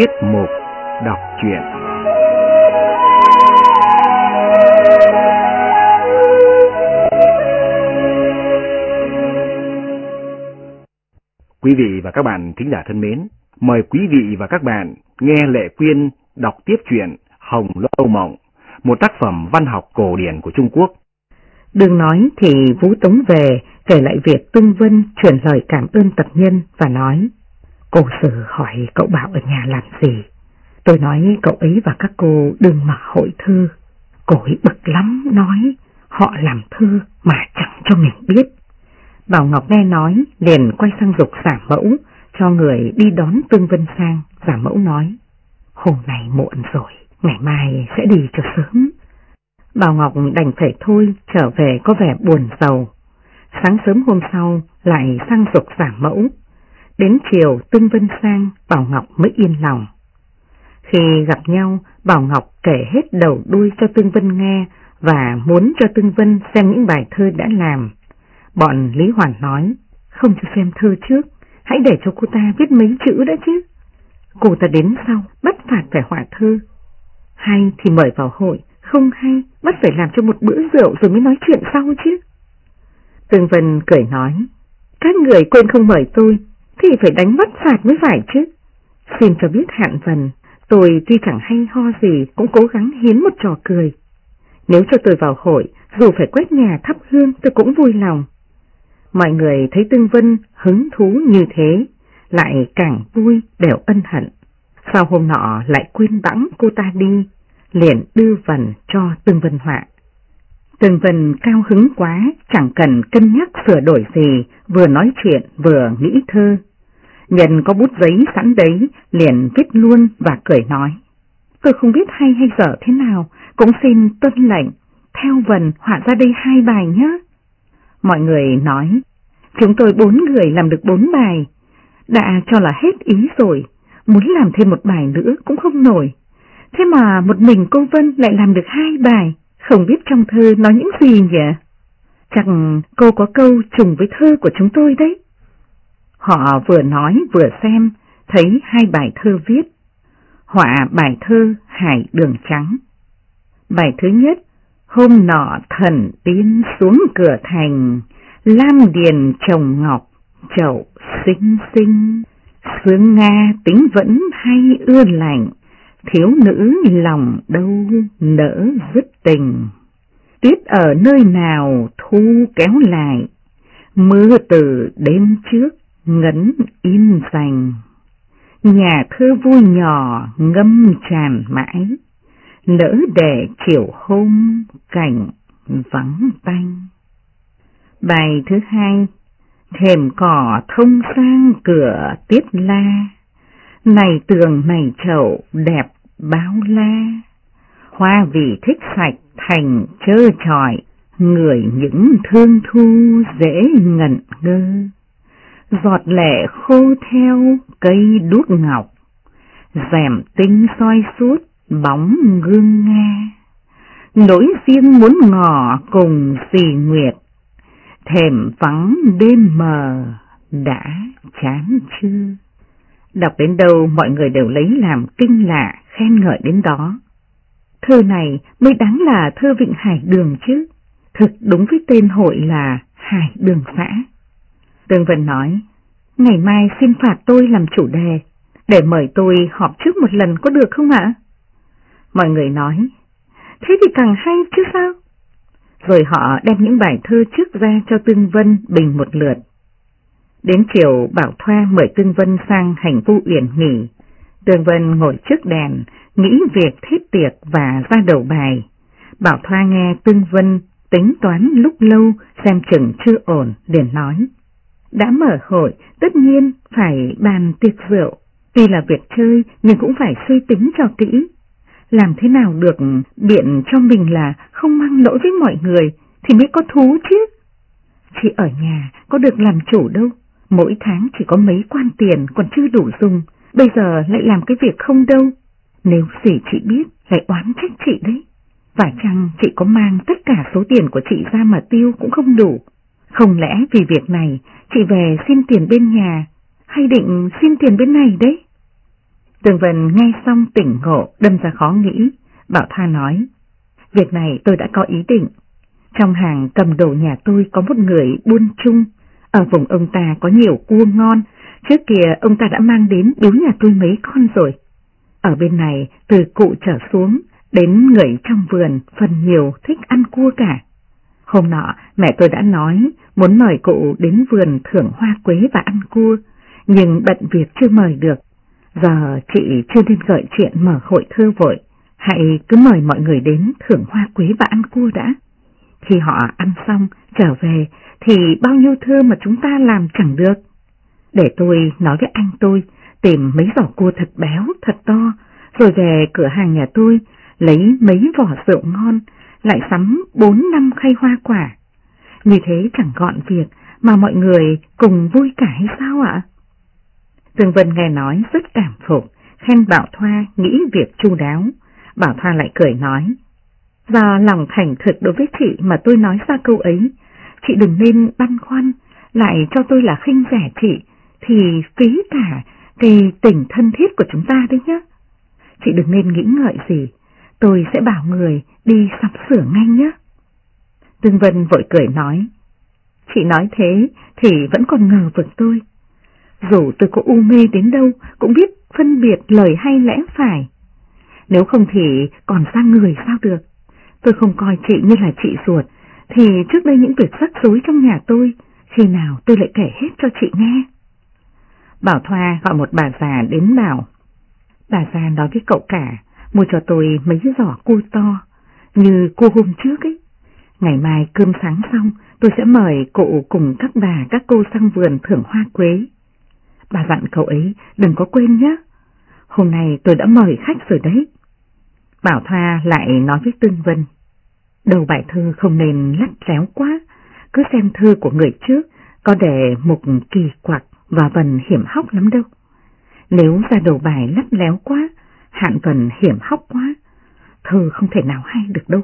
Tiết mục đọc truyện Quý vị và các bạn thính giả thân mến, mời quý vị và các bạn nghe Lệ Quyên đọc tiếp truyện Hồng Lâu Mộng, một tác phẩm văn học cổ điển của Trung Quốc. Đừng nói thì Vũ Tống về kể lại việc Tương Vân chuyển lời cảm ơn tập nhân và nói Cô Sử hỏi cậu Bảo ở nhà làm gì? Tôi nói cậu ấy và các cô đừng mặc hội thư. Cô ấy bực lắm nói họ làm thư mà chẳng cho mình biết. Bảo Ngọc nghe nói liền quay sang dục giả mẫu cho người đi đón Tương Vân sang. Giả mẫu nói hôm nay muộn rồi, ngày mai sẽ đi cho sớm. Bảo Ngọc đành phải thôi trở về có vẻ buồn giàu. Sáng sớm hôm sau lại sang dục giả mẫu Đến chiều Tương Vân sang, Bảo Ngọc mới yên lòng. Khi gặp nhau, Bảo Ngọc kể hết đầu đuôi cho Tương Vân nghe và muốn cho Tương Vân xem những bài thơ đã làm. Bọn Lý Hoàn nói, không cho xem thơ trước, hãy để cho cô ta viết mấy chữ đã chứ. Cô ta đến sau, bắt phạt phải họa thơ. Hay thì mời vào hội, không hay, bắt phải làm cho một bữa rượu rồi mới nói chuyện sau chứ. Tương Vân cười nói, các người quên không mời tôi, thì phải đánh mất phạt mới phải chứ. Xin cho biết hạn phần, tôi tuy chẳng hay ho gì cũng cố gắng hiến một trò cười. Nếu cho tôi vào hội, dù phải quét nhà thắp hương tôi cũng vui lòng. Mọi người thấy Tương Vân hứng thú như thế, lại càng vui đều ân hận. Sau hôm nọ lại quên bẵng cô ta đi, liền đưa vần cho Tương Vân họa. Tương Vân cao hứng quá, chẳng cần cân nhắc sửa đổi gì, vừa nói chuyện vừa nghĩ thơ. Nhân có bút giấy sẵn đấy, liền viết luôn và cười nói. Tôi không biết hay hay dở thế nào, cũng xin tuân lệnh, theo vần họa ra đây hai bài nhé. Mọi người nói, chúng tôi bốn người làm được bốn bài, đã cho là hết ý rồi, muốn làm thêm một bài nữa cũng không nổi. Thế mà một mình cô Vân lại làm được hai bài, không biết trong thơ nói những gì nhỉ? chẳng cô có câu trùng với thơ của chúng tôi đấy. Họ vừa nói vừa xem, thấy hai bài thơ viết. Họa bài thơ Hải Đường Trắng. Bài thứ nhất, hôm nọ thần tiến xuống cửa thành, lam điền trồng ngọc, chậu xinh xinh. Sương Nga tính vẫn hay ưa lạnh, thiếu nữ lòng đâu nỡ dứt tình. Tuyết ở nơi nào thu kéo lại, mưa từ đêm trước ngấn im dành. Nhà thơ vui nhỏ ngâm tràn mãi, nỡ để chiều hôm cảnh vắng tanh. Bài thứ hai, thềm cỏ thông sang cửa tiết la, này tường này chậu đẹp báo la, hoa vì thích sạch thành trơ trọi, người những thương thu dễ ngẩn ngơ giọt lệ khô theo cây đuốc ngọc, rèm tinh soi suốt bóng gương nga. Nỗi riêng muốn ngỏ cùng xì nguyệt, thềm vắng đêm mờ đã chán chưa. Đọc đến đâu mọi người đều lấy làm kinh lạ khen ngợi đến đó. Thơ này mới đáng là thơ Vịnh Hải Đường chứ, thực đúng với tên hội là Hải Đường Xã. Tương Vân nói, ngày mai xin phạt tôi làm chủ đề, để mời tôi họp trước một lần có được không ạ? Mọi người nói, thế thì càng hay chứ sao? Rồi họ đem những bài thơ trước ra cho Tương Vân bình một lượt. Đến chiều Bảo Thoa mời Tương Vân sang hành vu uyển nghỉ. Tương Vân ngồi trước đèn, nghĩ việc thiết tiệc và ra đầu bài. Bảo Thoa nghe Tương Vân tính toán lúc lâu xem chừng chưa ổn, liền nói. Đã mở hội, tất nhiên phải bàn tiệc rượu, tuy là việc chơi nhưng cũng phải suy tính cho kỹ. Làm thế nào được biện cho mình là không mang lỗi với mọi người thì mới có thú chứ. Chị ở nhà có được làm chủ đâu, mỗi tháng chỉ có mấy quan tiền còn chưa đủ dùng, bây giờ lại làm cái việc không đâu. Nếu gì chị biết lại oán trách chị đấy. Và chăng chị có mang tất cả số tiền của chị ra mà tiêu cũng không đủ. Không lẽ vì việc này chị về xin tiền bên nhà hay định xin tiền bên này đấy? Tường Vân nghe xong tỉnh ngộ, đâm ra khó nghĩ, Bảo Tha nói, việc này tôi đã có ý định. Trong hàng cầm đồ nhà tôi có một người buôn chung, ở vùng ông ta có nhiều cua ngon, trước kia ông ta đã mang đến biếu nhà tôi mấy con rồi. Ở bên này, từ cụ trở xuống, đến người trong vườn phần nhiều thích ăn cua cả. Hôm nọ, mẹ tôi đã nói muốn mời cụ đến vườn thưởng hoa quế và ăn cua, nhưng bận việc chưa mời được. Giờ chị chưa nên gợi chuyện mở hội thơ vội, hãy cứ mời mọi người đến thưởng hoa quế và ăn cua đã. Khi họ ăn xong, trở về, thì bao nhiêu thơ mà chúng ta làm chẳng được. Để tôi nói với anh tôi, tìm mấy giỏ cua thật béo, thật to, rồi về cửa hàng nhà tôi, lấy mấy vỏ rượu ngon, lại sắm bốn năm khay hoa quả. Như thế chẳng gọn việc mà mọi người cùng vui cả hay sao ạ? Tường Vân nghe nói rất cảm phục, khen Bảo Thoa nghĩ việc chu đáo. Bảo Thoa lại cười nói, do lòng thành thực đối với chị mà tôi nói ra câu ấy, chị đừng nên băn khoăn, lại cho tôi là khinh rẻ chị, thì phí cả cái tình thân thiết của chúng ta đấy nhé. Chị đừng nên nghĩ ngợi gì, tôi sẽ bảo người đi sắp sửa ngay nhé. Tương Vân vội cười nói, chị nói thế thì vẫn còn ngờ vực tôi. Dù tôi có u mê đến đâu cũng biết phân biệt lời hay lẽ phải. Nếu không thì còn ra người sao được. Tôi không coi chị như là chị ruột, thì trước đây những việc rắc rối trong nhà tôi, khi nào tôi lại kể hết cho chị nghe. Bảo Thoa gọi một bà già đến bảo. Bà già nói với cậu cả, mua cho tôi mấy giỏ cua to, như cua hôm trước ấy. Ngày mai cơm sáng xong, tôi sẽ mời cụ cùng các bà các cô sang vườn thưởng hoa quế. Bà dặn cậu ấy đừng có quên nhé. Hôm nay tôi đã mời khách rồi đấy. Bảo Thoa lại nói với Tương Vân. Đầu bài thơ không nên lắt léo quá, cứ xem thơ của người trước có để một kỳ quặc và vần hiểm hóc lắm đâu. Nếu ra đầu bài lắt léo quá, hạn cần hiểm hóc quá, thơ không thể nào hay được đâu.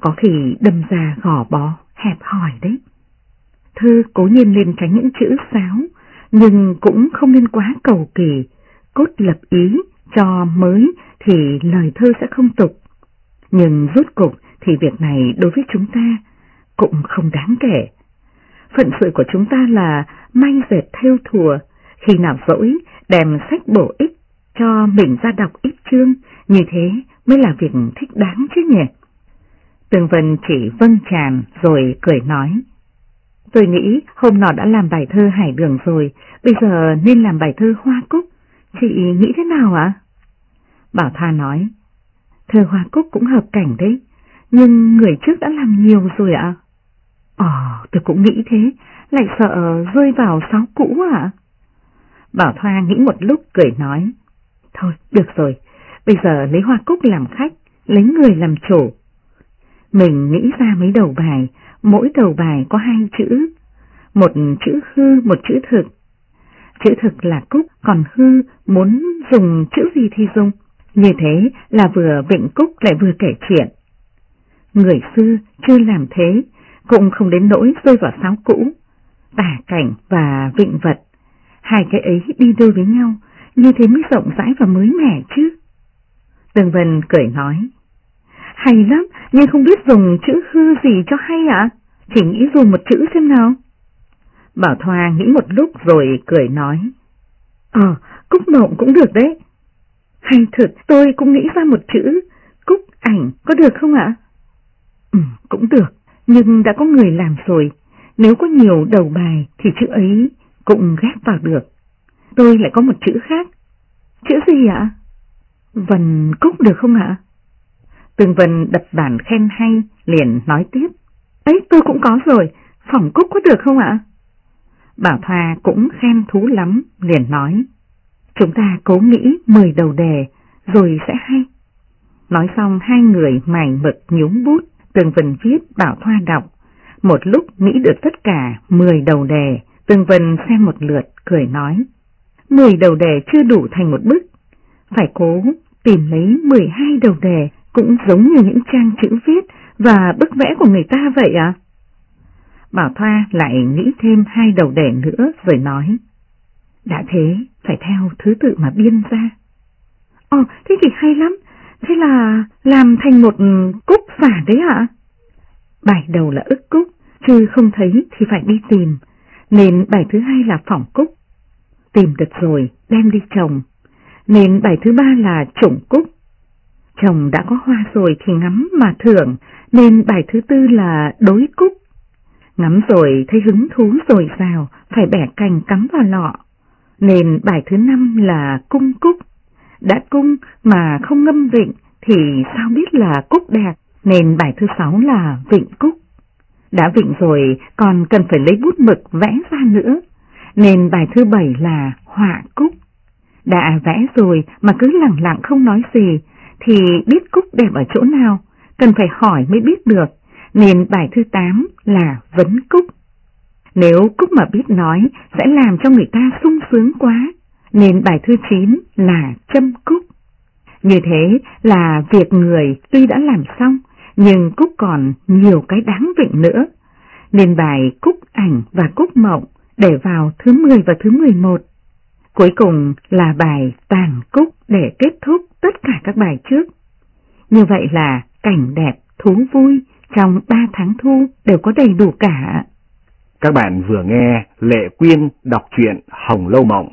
Có khi đâm ra gò bó, hẹp hòi đấy. Thư cố nhiên nên tránh những chữ sáo, nhưng cũng không nên quá cầu kỳ, cốt lập ý cho mới thì lời thơ sẽ không tục. Nhưng rốt cục thì việc này đối với chúng ta cũng không đáng kể. Phận sự của chúng ta là may dệt theo thùa, khi nào rỗi đem sách bổ ích cho mình ra đọc ít chương, như thế mới là việc thích đáng chứ nhỉ. Tường Vân chỉ vâng tràn rồi cười nói. Tôi nghĩ hôm nọ đã làm bài thơ Hải Đường rồi, bây giờ nên làm bài thơ Hoa Cúc. Chị nghĩ thế nào ạ? Bảo Tha nói, thơ Hoa Cúc cũng hợp cảnh đấy, nhưng người trước đã làm nhiều rồi ạ. Ồ, tôi cũng nghĩ thế, lại sợ rơi vào sáo cũ ạ. Bảo Thoa nghĩ một lúc cười nói, thôi được rồi, bây giờ lấy Hoa Cúc làm khách, lấy người làm chủ. Mình nghĩ ra mấy đầu bài, mỗi đầu bài có hai chữ, một chữ hư, một chữ thực. Chữ thực là cúc, còn hư muốn dùng chữ gì thì dùng. Như thế là vừa vịnh cúc lại vừa kể chuyện. Người xưa chưa làm thế, cũng không đến nỗi rơi vào sáo cũ. Tả cảnh và vịnh vật, hai cái ấy đi đôi với nhau, như thế mới rộng rãi và mới mẻ chứ. Tường Vân cười nói, hay lắm, nhưng không biết dùng chữ hư gì cho hay ạ, chỉ nghĩ dùng một chữ xem nào. Bảo Thoa nghĩ một lúc rồi cười nói, Ờ, cúc mộng cũng được đấy. Hay thật, tôi cũng nghĩ ra một chữ, cúc ảnh, có được không ạ? Ừ, cũng được, nhưng đã có người làm rồi, nếu có nhiều đầu bài thì chữ ấy cũng ghép vào được. Tôi lại có một chữ khác. Chữ gì ạ? Vần cúc được không ạ? Tường Vân đập bản khen hay, liền nói tiếp. Ấy tôi cũng có rồi, phỏng cúc có được không ạ? Bảo Thoa cũng khen thú lắm, liền nói. Chúng ta cố nghĩ 10 đầu đề, rồi sẽ hay. Nói xong hai người mài mực nhúng bút, Tường Vân viết Bảo Thoa đọc. Một lúc nghĩ được tất cả 10 đầu đề, Tường Vân xem một lượt, cười nói. 10 đầu đề chưa đủ thành một bức, phải cố tìm lấy 12 đầu đề cũng giống như những trang chữ viết và bức vẽ của người ta vậy à? Bảo Thoa lại nghĩ thêm hai đầu đề nữa rồi nói. Đã thế, phải theo thứ tự mà biên ra. Ồ, thế thì hay lắm. Thế là làm thành một cúc giả đấy à? Bài đầu là ức cúc, chứ không thấy thì phải đi tìm, nên bài thứ hai là phỏng cúc. Tìm được rồi, đem đi trồng, nên bài thứ ba là trồng cúc. Chồng đã có hoa rồi thì ngắm mà thưởng, nên bài thứ tư là đối cúc. Ngắm rồi thấy hứng thú rồi rào, phải bẻ cành cắm vào lọ, nên bài thứ năm là cung cúc. Đã cung mà không ngâm vịnh thì sao biết là cúc đẹp, nên bài thứ sáu là vịnh cúc. Đã vịnh rồi còn cần phải lấy bút mực vẽ ra nữa, nên bài thứ bảy là họa cúc. Đã vẽ rồi mà cứ lặng lặng không nói gì, thì biết cúc đẹp ở chỗ nào, cần phải hỏi mới biết được, nên bài thứ tám là vấn cúc. Nếu cúc mà biết nói sẽ làm cho người ta sung sướng quá, nên bài thứ chín là châm cúc. Như thế là việc người tuy đã làm xong, nhưng cúc còn nhiều cái đáng vịnh nữa, nên bài cúc ảnh và cúc mộng để vào thứ 10 và thứ 11. Cuối cùng là bài tàn cúc để kết thúc tất cả các bài trước. Như vậy là cảnh đẹp, thú vui trong 3 tháng thu đều có đầy đủ cả. Các bạn vừa nghe Lệ Quyên đọc truyện Hồng Lâu Mộng,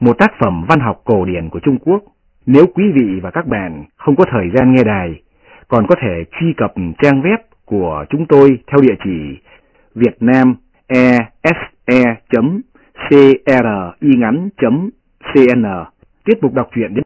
một tác phẩm văn học cổ điển của Trung Quốc. Nếu quý vị và các bạn không có thời gian nghe đài, còn có thể truy cập trang web của chúng tôi theo địa chỉ E vietnamese.cringắn.cn. tiếp mục đọc truyện đến